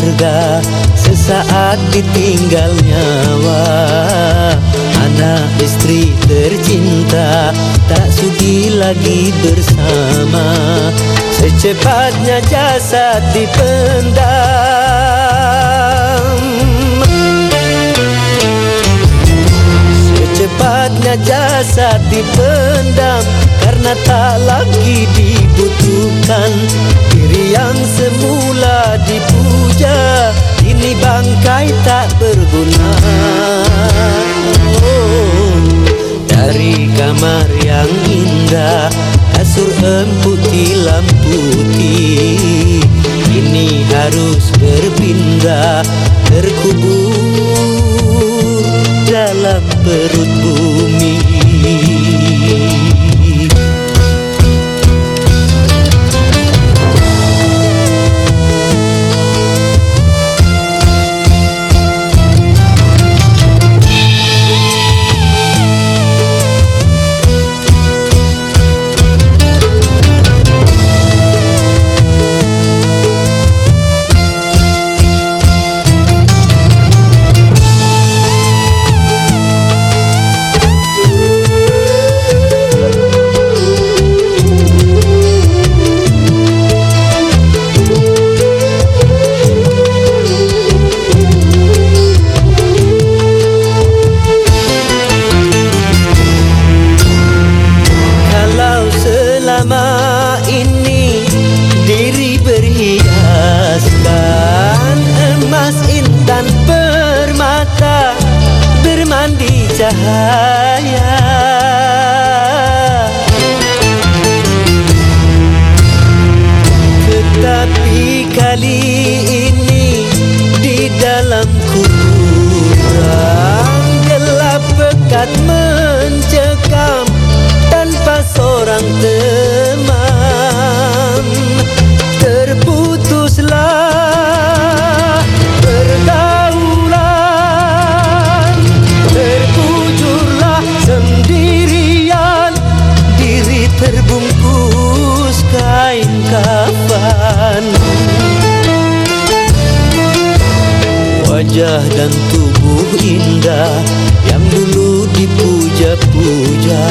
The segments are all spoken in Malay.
berharga Sesaat ditinggal nyawa. Anak istri tercinta Tak sudi lagi bersama. Secepatnya jasad dipendam. Secepatnya jasad dipendam Karena tak lagi dibutuhkan Diri yang semula dipuja Ini bangkai tak berguna. Oh, Dari kamar yang indah Kasur empuk tilam putih. Ini harus berpindah Terkubur dalam perut bumi intan permata bermandi cahaya. Tetapi kali kafan wajah dan tubuh indah yang dulu dipuja-puja.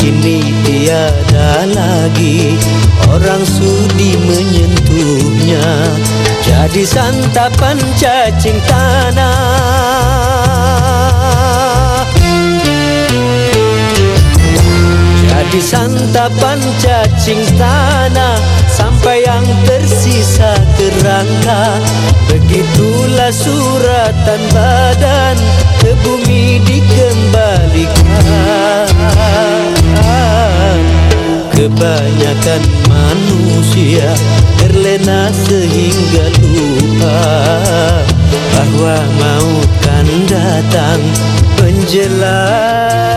Kini tiada lagi orang sudi menyentuhnya. Jadi santapan cacing tanah. Jadi santapan cacing tanah tersisa kerangka Begitulah suratan badan Ke bumi dikembalikan. Kebanyakan manusia terlena sehingga lupa Bahawa maut kan datang menjelang